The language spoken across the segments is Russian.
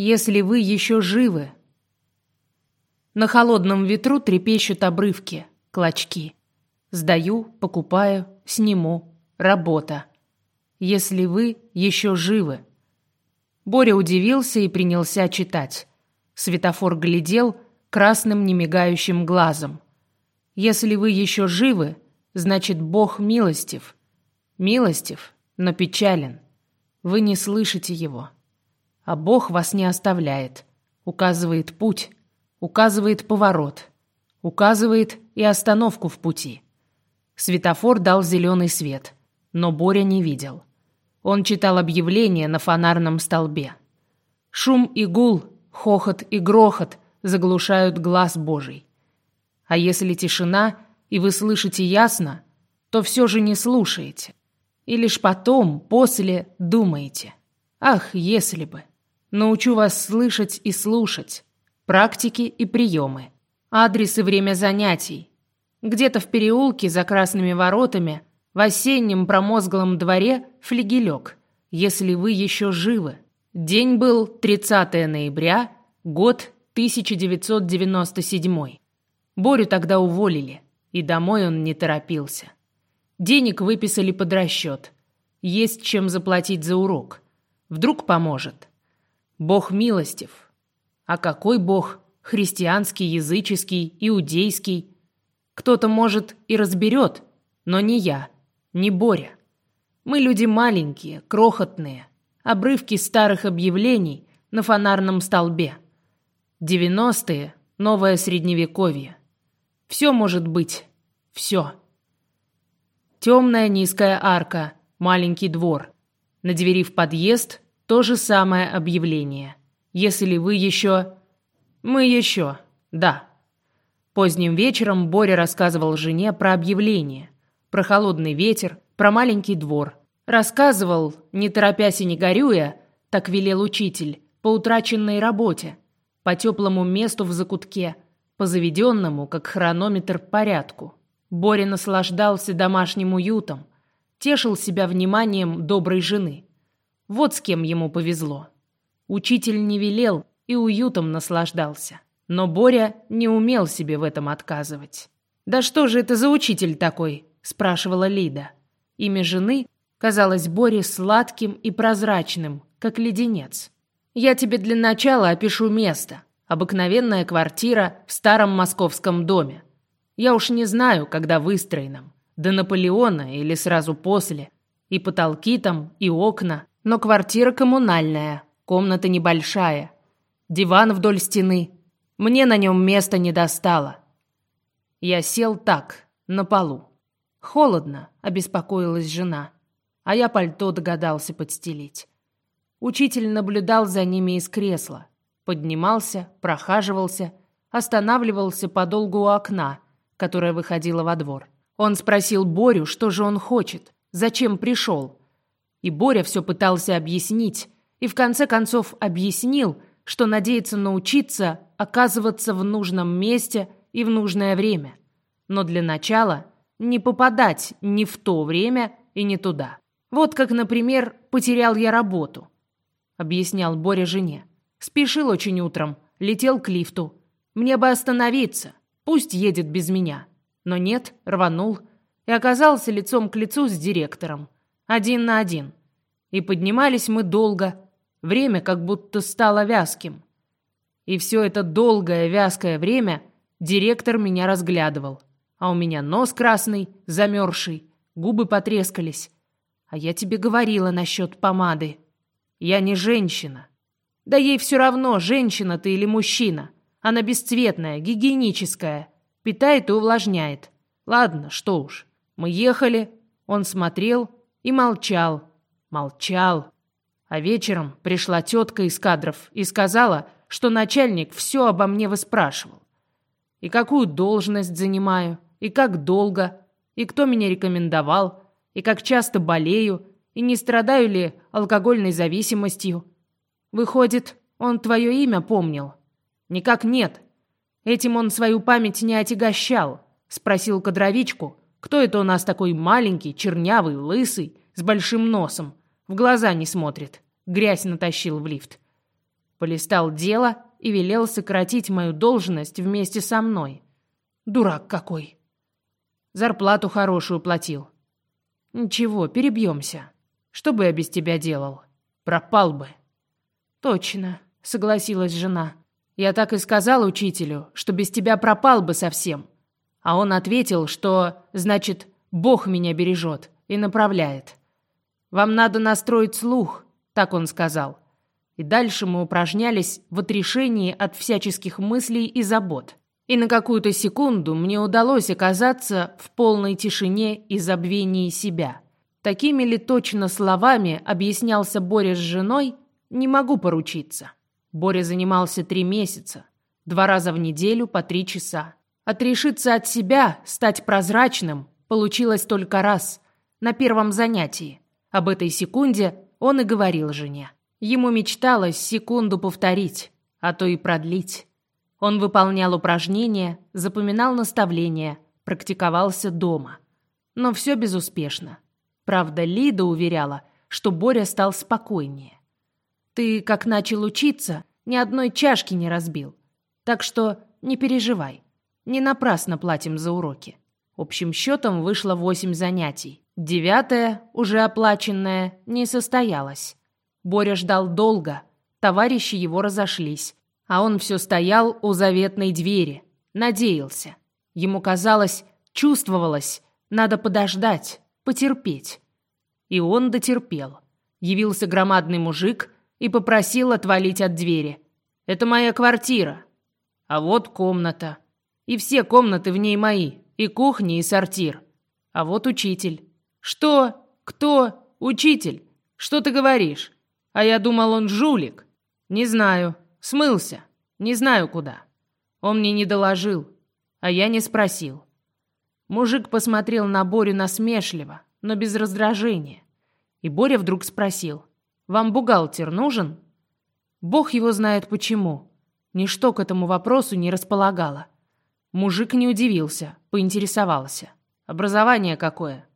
если вы еще живы. На холодном ветру трепещут обрывки, клочки. Сдаю, покупаю, сниму. Работа. Если вы еще живы. Боря удивился и принялся читать. Светофор глядел красным немигающим глазом. Если вы еще живы, значит Бог милостив. Милостив, но печален. Вы не слышите его. А Бог вас не оставляет. Указывает путь, указывает поворот, указывает и остановку в пути. Светофор дал зеленый свет, но Боря не видел. Он читал объявление на фонарном столбе. Шум и гул, хохот и грохот заглушают глаз Божий. А если тишина, и вы слышите ясно, то все же не слушаете. И лишь потом, после, думаете. Ах, если бы. Научу вас слышать и слушать. Практики и приемы. Адрес и время занятий. Где-то в переулке за красными воротами, в осеннем промозглом дворе флигелек, если вы еще живы. День был 30 ноября, год 1997. Борю тогда уволили, и домой он не торопился. Денег выписали под расчет. Есть чем заплатить за урок. Вдруг поможет. Бог милостив. А какой Бог? Христианский, языческий, иудейский. Кто-то, может, и разберет, но не я, не Боря. Мы люди маленькие, крохотные. Обрывки старых объявлений на фонарном столбе. Девяностые — новое средневековье. Все может быть. Все. Темная низкая арка, маленький двор. На двери в подъезд то же самое объявление. Если вы еще... Мы еще. Да. Поздним вечером Боря рассказывал жене про объявление, про холодный ветер, про маленький двор. Рассказывал, не торопясь и не горюя, так велел учитель, по утраченной работе, по теплому месту в закутке, по заведенному, как хронометр, порядку. Боря наслаждался домашним уютом, тешил себя вниманием доброй жены. Вот с кем ему повезло. Учитель не велел и уютом наслаждался. Но Боря не умел себе в этом отказывать. «Да что же это за учитель такой?» – спрашивала Лида. Имя жены казалось Боре сладким и прозрачным, как леденец. «Я тебе для начала опишу место. Обыкновенная квартира в старом московском доме. Я уж не знаю, когда выстроенном. До Наполеона или сразу после. И потолки там, и окна. Но квартира коммунальная, комната небольшая. Диван вдоль стены. Мне на нем места не достало. Я сел так, на полу. Холодно, обеспокоилась жена. А я пальто догадался подстелить. Учитель наблюдал за ними из кресла. Поднимался, прохаживался, останавливался подолгу у окна – которая выходила во двор. Он спросил Борю, что же он хочет, зачем пришел. И Боря все пытался объяснить, и в конце концов объяснил, что надеется научиться оказываться в нужном месте и в нужное время. Но для начала не попадать ни в то время и не туда. Вот как, например, потерял я работу, объяснял Боря жене. Спешил очень утром, летел к лифту. Мне бы остановиться, Пусть едет без меня. Но нет, рванул и оказался лицом к лицу с директором. Один на один. И поднимались мы долго. Время как будто стало вязким. И все это долгое вязкое время директор меня разглядывал. А у меня нос красный, замерзший, губы потрескались. А я тебе говорила насчет помады. Я не женщина. Да ей все равно, женщина ты или мужчина. Она бесцветная, гигиеническая, питает и увлажняет. Ладно, что уж. Мы ехали, он смотрел и молчал. Молчал. А вечером пришла тетка из кадров и сказала, что начальник все обо мне выспрашивал. И какую должность занимаю, и как долго, и кто меня рекомендовал, и как часто болею, и не страдаю ли алкогольной зависимостью. Выходит, он твое имя помнил. Никак нет. Этим он свою память не отягощал. Спросил кадровичку, кто это у нас такой маленький, чернявый, лысый, с большим носом. В глаза не смотрит. Грязь натащил в лифт. Полистал дело и велел сократить мою должность вместе со мной. Дурак какой. Зарплату хорошую платил. Ничего, перебьемся. Что бы я без тебя делал? Пропал бы. Точно, согласилась жена. Я так и сказал учителю, что без тебя пропал бы совсем. А он ответил, что, значит, Бог меня бережет и направляет. Вам надо настроить слух, так он сказал. И дальше мы упражнялись в отрешении от всяческих мыслей и забот. И на какую-то секунду мне удалось оказаться в полной тишине и забвении себя. Такими ли точно словами объяснялся Боря с женой, не могу поручиться. Боря занимался три месяца, два раза в неделю по три часа. Отрешиться от себя, стать прозрачным, получилось только раз, на первом занятии. Об этой секунде он и говорил жене. Ему мечталось секунду повторить, а то и продлить. Он выполнял упражнения, запоминал наставления, практиковался дома. Но все безуспешно. Правда, Лида уверяла, что Боря стал спокойнее. «Ты, как начал учиться, ни одной чашки не разбил. Так что не переживай. Не напрасно платим за уроки». Общим счетом вышло восемь занятий. Девятое, уже оплаченное, не состоялось. Боря ждал долго, товарищи его разошлись, а он все стоял у заветной двери, надеялся. Ему казалось, чувствовалось, надо подождать, потерпеть. И он дотерпел. Явился громадный мужик и попросил отвалить от двери. «Это моя квартира. А вот комната. И все комнаты в ней мои, и кухня, и сортир. А вот учитель». «Что? Кто? Учитель? Что ты говоришь?» А я думал, он жулик. Не знаю. Смылся. Не знаю куда. Он мне не доложил, а я не спросил. Мужик посмотрел на Борю насмешливо, но без раздражения. И Боря вдруг спросил. «Вам бухгалтер нужен?» Бог его знает почему. Ничто к этому вопросу не располагало. Мужик не удивился, поинтересовался. «Образование какое?»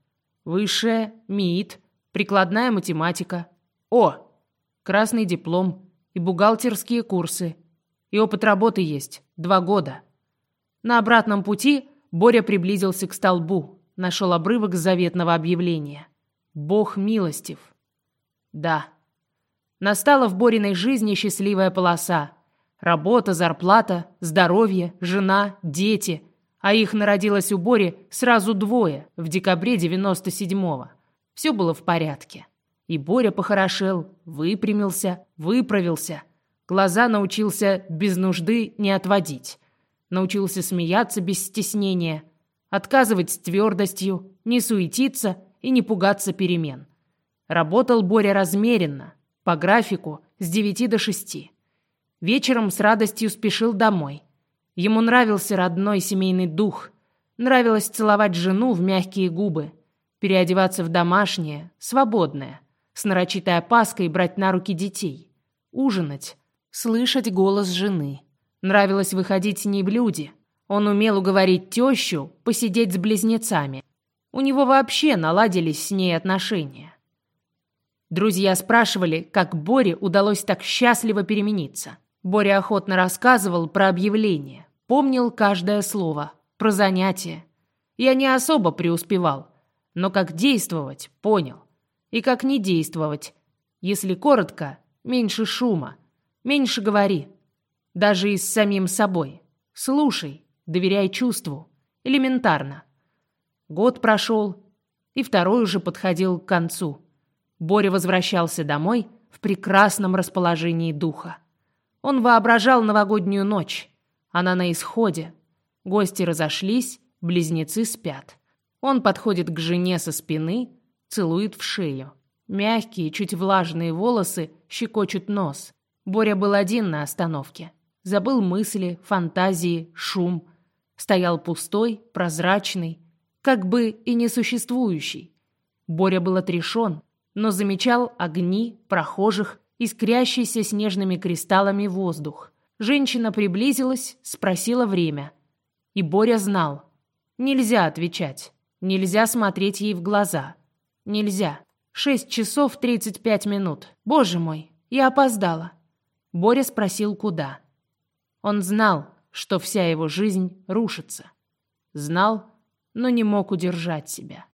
«Высшее, МИИТ, прикладная математика». «О, красный диплом и бухгалтерские курсы. И опыт работы есть. Два года. На обратном пути Боря приблизился к столбу, нашел обрывок заветного объявления. Бог милостив. Да. Настала в Бориной жизни счастливая полоса. Работа, зарплата, здоровье, жена, дети. А их народилось у Бори сразу двое в декабре 97-го. Все было в порядке. И Боря похорошел, выпрямился, выправился. Глаза научился без нужды не отводить. Научился смеяться без стеснения, отказывать с твердостью, не суетиться и не пугаться перемен. Работал Боря размеренно, по графику, с девяти до шести. Вечером с радостью спешил домой. Ему нравился родной семейный дух. Нравилось целовать жену в мягкие губы, переодеваться в домашнее, свободное – с нарочитой опаской брать на руки детей, ужинать, слышать голос жены. Нравилось выходить с ней в люди. Он умел уговорить тещу посидеть с близнецами. У него вообще наладились с ней отношения. Друзья спрашивали, как Боре удалось так счастливо перемениться. Боря охотно рассказывал про объявление, помнил каждое слово, про занятия. Я не особо преуспевал, но как действовать, понял и как не действовать. Если коротко, меньше шума, меньше говори. Даже и с самим собой. Слушай, доверяй чувству. Элементарно. Год прошел, и второй уже подходил к концу. Боря возвращался домой в прекрасном расположении духа. Он воображал новогоднюю ночь. Она на исходе. Гости разошлись, близнецы спят. Он подходит к жене со спины, целует в шею. Мягкие, чуть влажные волосы щекочут нос. Боря был один на остановке. Забыл мысли, фантазии, шум. Стоял пустой, прозрачный, как бы и несуществующий. Боря был отрешен, но замечал огни, прохожих, искрящийся снежными кристаллами воздух. Женщина приблизилась, спросила время. И Боря знал. Нельзя отвечать. Нельзя смотреть ей в глаза. Нельзя. Шесть часов тридцать пять минут. Боже мой, я опоздала. Боря спросил, куда. Он знал, что вся его жизнь рушится. Знал, но не мог удержать себя.